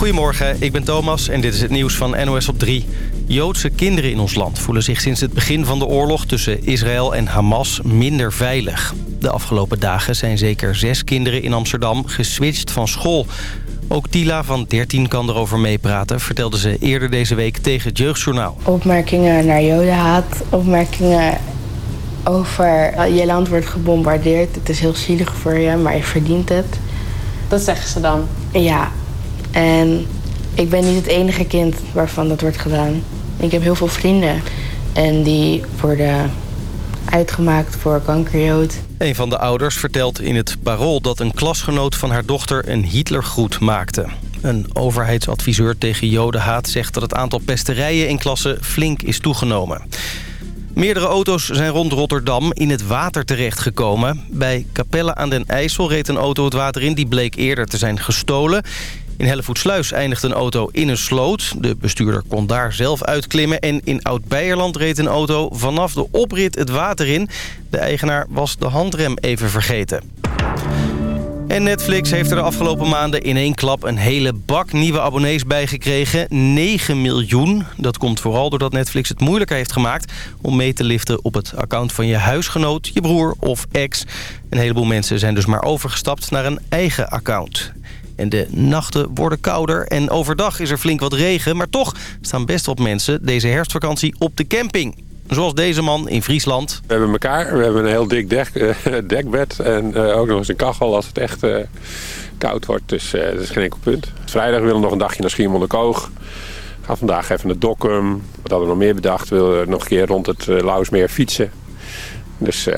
Goedemorgen, ik ben Thomas en dit is het nieuws van NOS op 3. Joodse kinderen in ons land voelen zich sinds het begin van de oorlog... tussen Israël en Hamas minder veilig. De afgelopen dagen zijn zeker zes kinderen in Amsterdam geswitcht van school. Ook Tila van 13 kan erover meepraten, vertelde ze eerder deze week tegen het Jeugdjournaal. Opmerkingen naar jodenhaat, opmerkingen over uh, je land wordt gebombardeerd. Het is heel zielig voor je, maar je verdient het. Dat zeggen ze dan? Ja, en ik ben niet het enige kind waarvan dat wordt gedaan. Ik heb heel veel vrienden en die worden uitgemaakt voor kankerjood. Een van de ouders vertelt in het Parool dat een klasgenoot van haar dochter een Hitlergroet maakte. Een overheidsadviseur tegen jodenhaat zegt dat het aantal pesterijen in klassen flink is toegenomen. Meerdere auto's zijn rond Rotterdam in het water terechtgekomen. Bij Capelle aan den IJssel reed een auto het water in. Die bleek eerder te zijn gestolen. In Hellevoetsluis eindigde een auto in een sloot. De bestuurder kon daar zelf uitklimmen. En in Oud-Beierland reed een auto vanaf de oprit het water in. De eigenaar was de handrem even vergeten. En Netflix heeft er de afgelopen maanden in één klap een hele bak nieuwe abonnees bijgekregen. 9 miljoen. Dat komt vooral doordat Netflix het moeilijker heeft gemaakt om mee te liften op het account van je huisgenoot, je broer of ex. Een heleboel mensen zijn dus maar overgestapt naar een eigen account. En de nachten worden kouder en overdag is er flink wat regen. Maar toch staan best wat mensen deze herfstvakantie op de camping. Zoals deze man in Friesland. We hebben elkaar, we hebben een heel dik dek, uh, dekbed en uh, ook nog eens een kachel als het echt uh, koud wordt. Dus dat is geen enkel punt. Vrijdag willen we nog een dagje naar Schiermonnikoog. Ga vandaag even naar Dokkum. Wat hadden we nog meer bedacht? We willen nog een keer rond het Lausmeer fietsen. Dus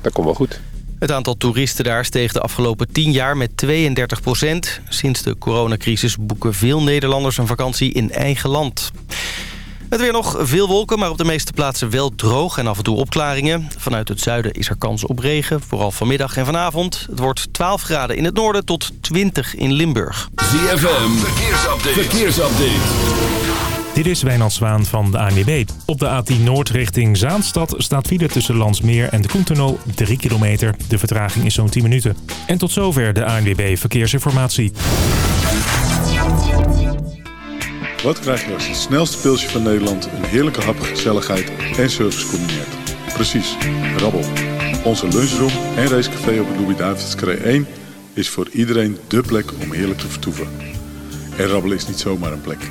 dat komt wel goed. Het aantal toeristen daar steeg de afgelopen 10 jaar met 32 procent. Sinds de coronacrisis boeken veel Nederlanders een vakantie in eigen land. Het weer nog veel wolken, maar op de meeste plaatsen wel droog en af en toe opklaringen. Vanuit het zuiden is er kans op regen, vooral vanmiddag en vanavond. Het wordt 12 graden in het noorden tot 20 in Limburg. ZFM, verkeersupdate. verkeersupdate. Dit is Wijnald Zwaan van de ANWB. Op de A10 Noord richting Zaanstad staat file tussen Landsmeer en de Koentunnel 3 kilometer. De vertraging is zo'n 10 minuten. En tot zover de ANWB Verkeersinformatie. Wat krijg je als het snelste pilsje van Nederland een heerlijke hap, gezelligheid en service combineert? Precies, rabbel. Onze lunchroom en racecafé op de Louis-David's 1 is voor iedereen dé plek om heerlijk te vertoeven. En rabbelen is niet zomaar een plek.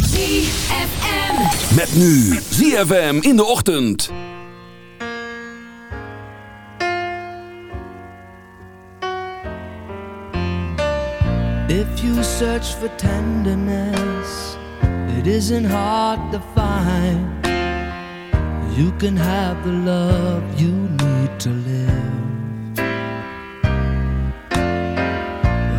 ZFM. Met nu ZFM in de ochtend. If you search for tenderness, it isn't hard to find. You can have the love you need to live.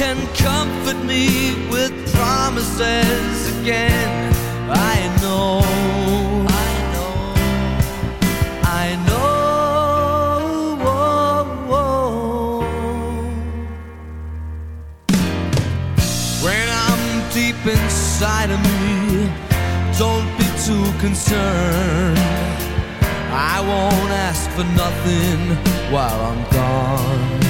can comfort me with promises again. I know, I know, I know. Oh, oh. When I'm deep inside of me, don't be too concerned. I won't ask for nothing while I'm gone.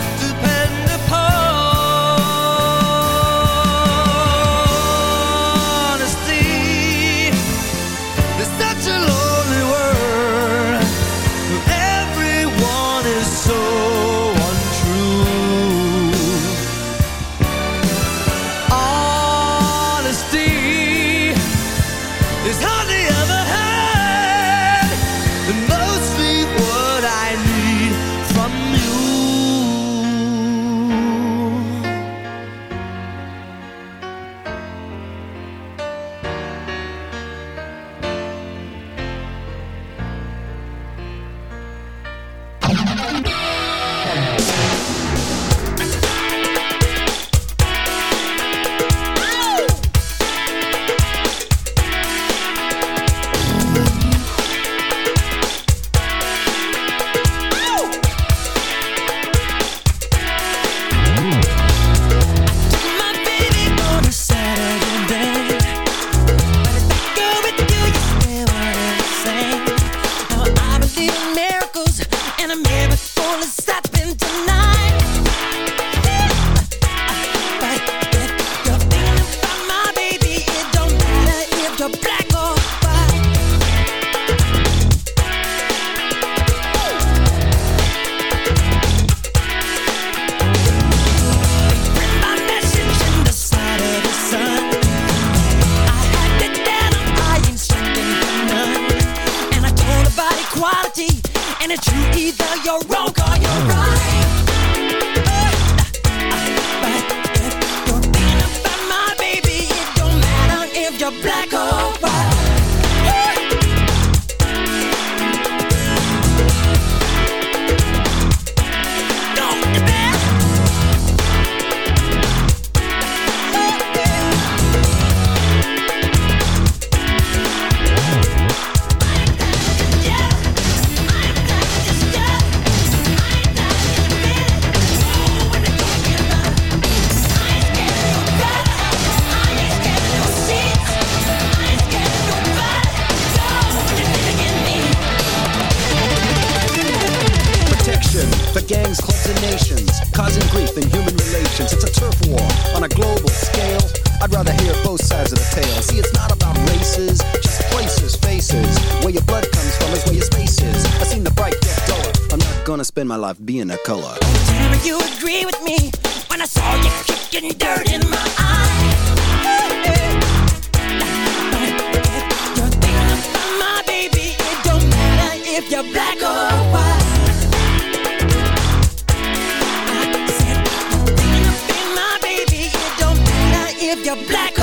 in a mirror.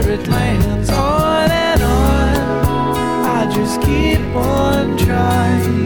Where it lands. On and on, I just keep on trying.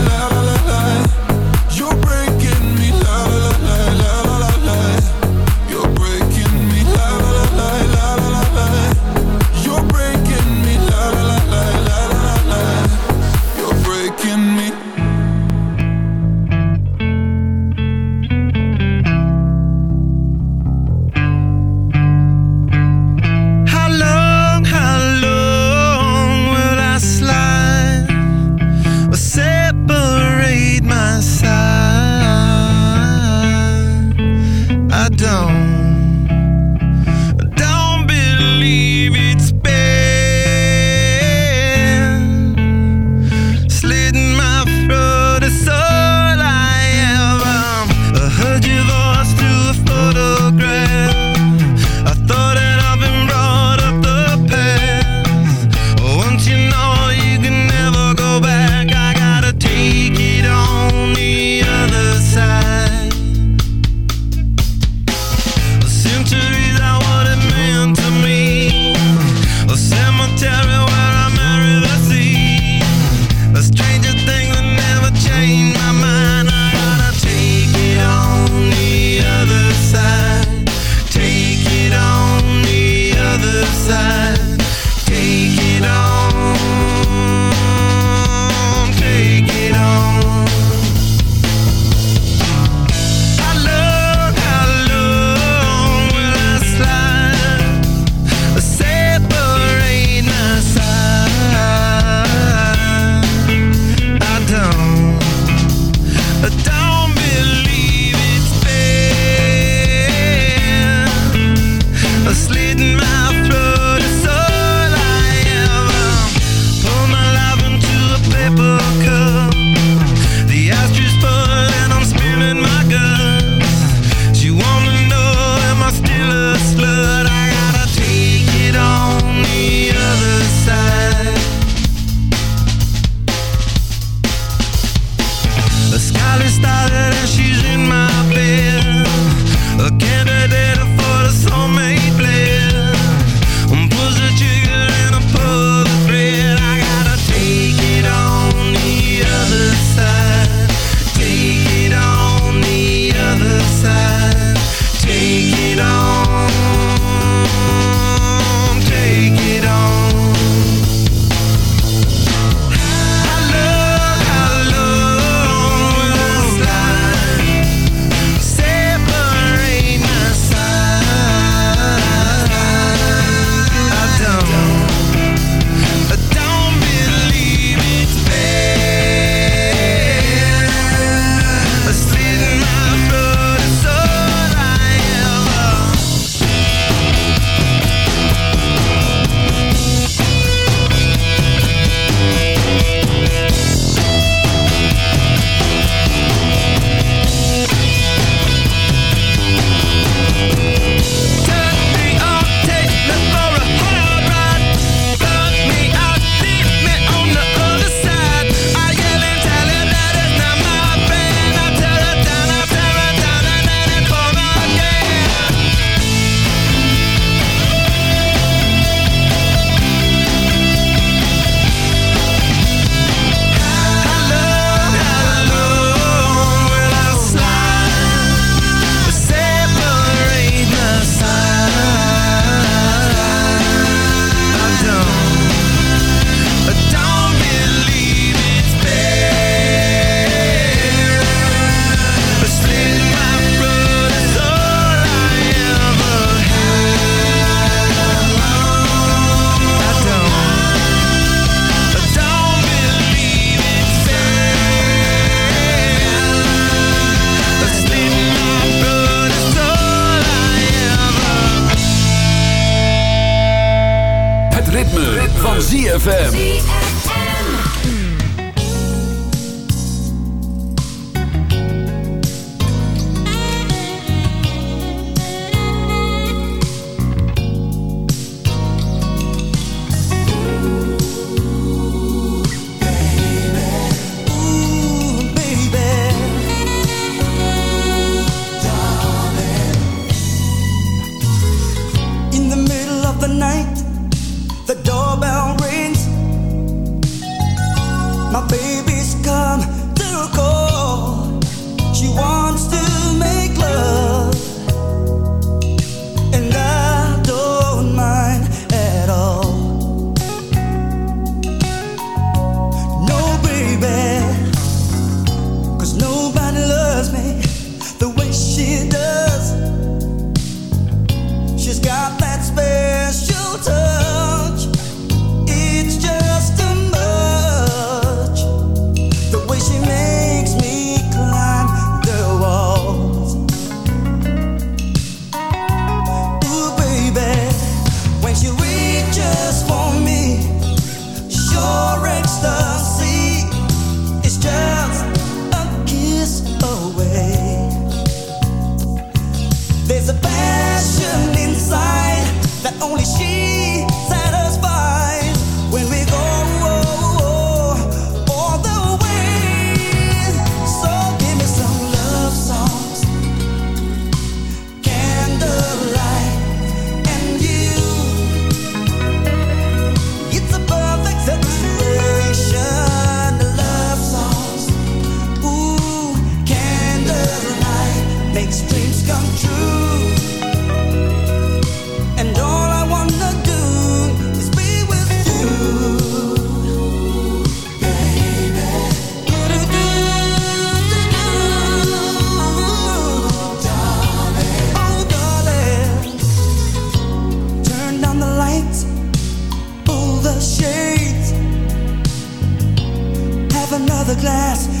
Another glass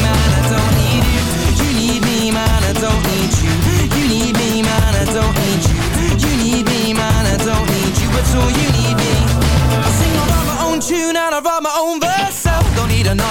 need you. You need me, man, I don't need you. You need me, man, I don't need you at all. You need me. I sing, I write my own tune and I write my own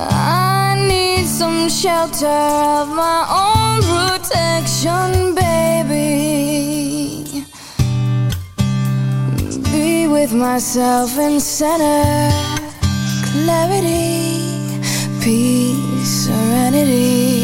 I need some shelter of my own protection, baby. Be with myself in center. Clarity, peace, serenity.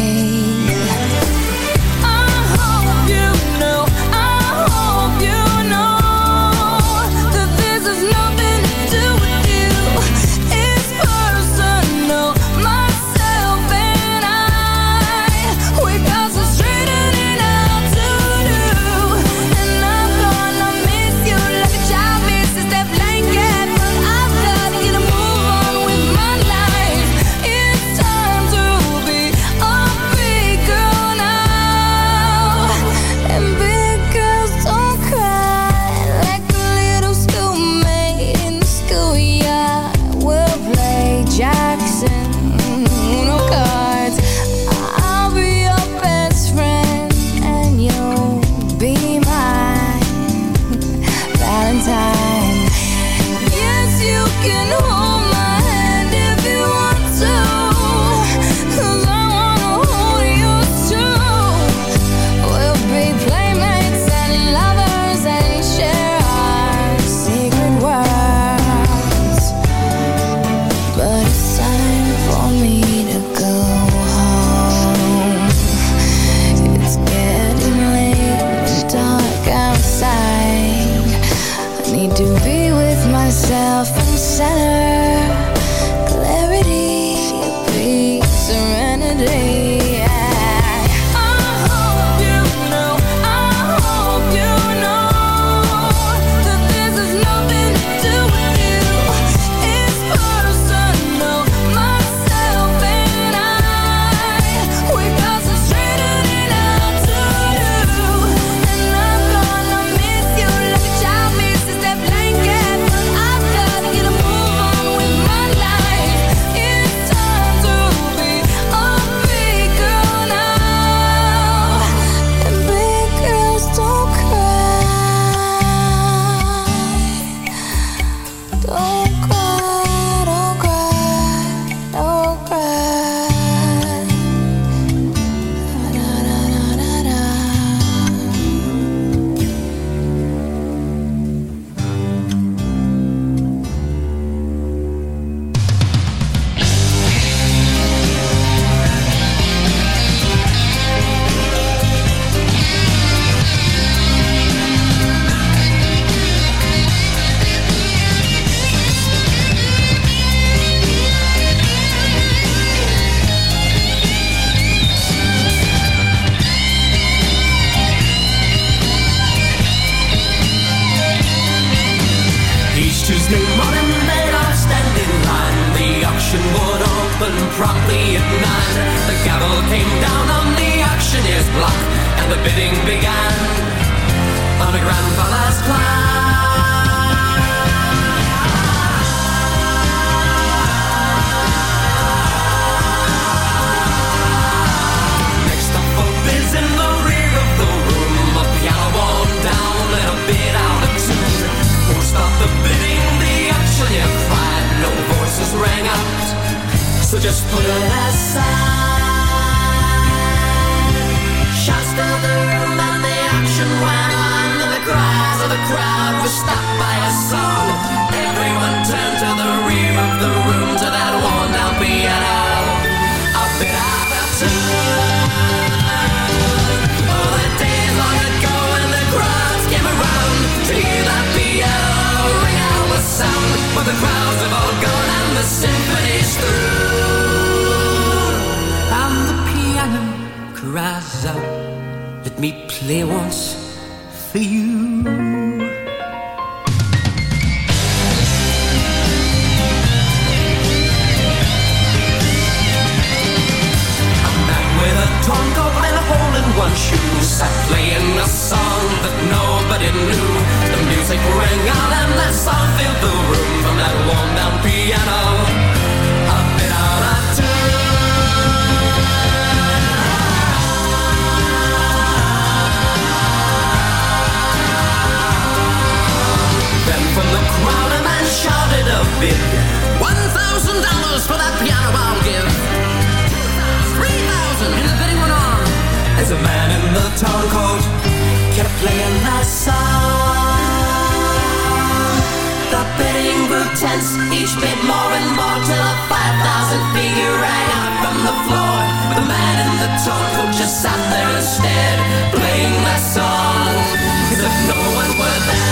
dance for you. Tongo and a hole in one shoe Sat playing a song that nobody knew The music rang out and that song filled the room From that worn down piano One thousand dollars for that piano I'll give. Three thousand, and the bidding went on. As a man in the kept playing that song, the bidding grew tense. Each more and more till a five thousand figure rang out from the floor. But the man in the just sat there playing that song as if no one were there.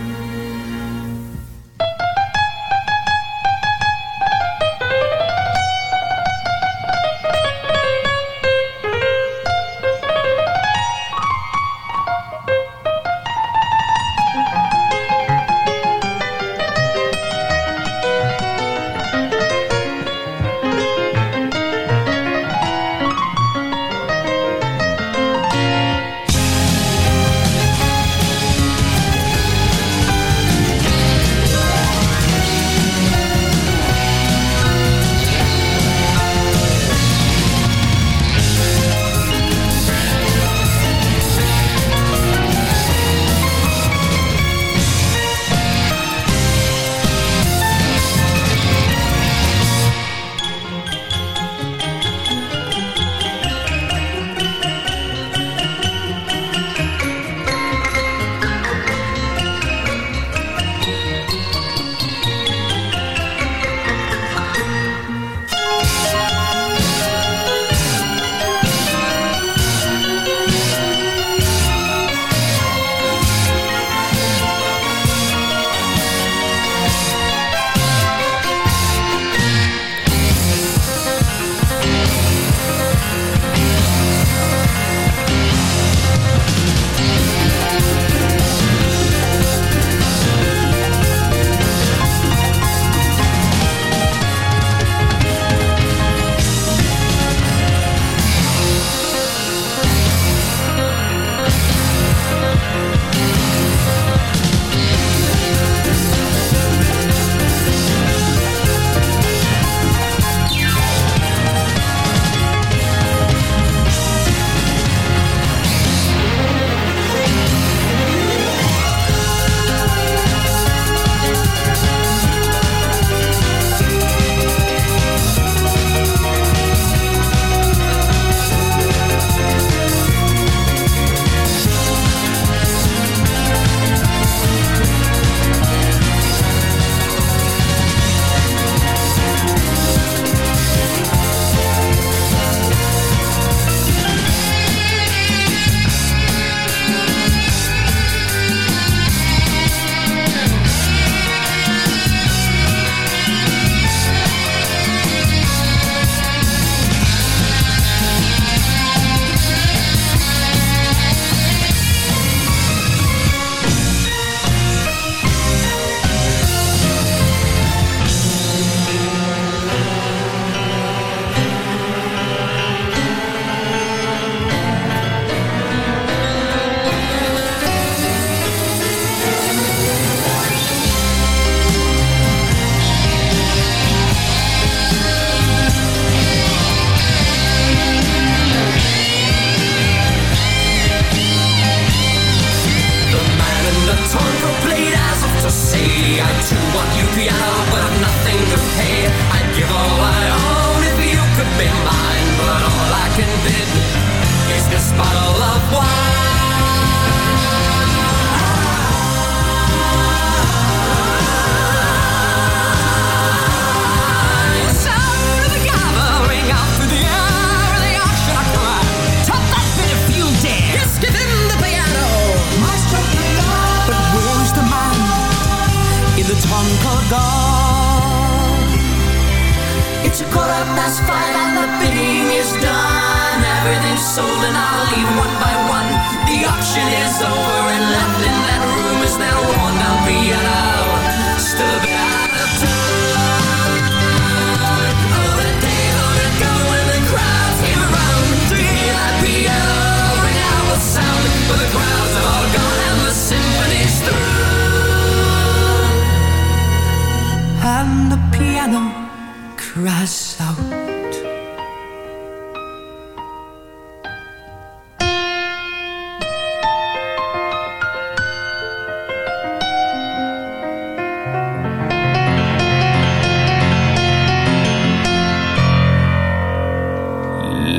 crash out.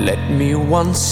Let me once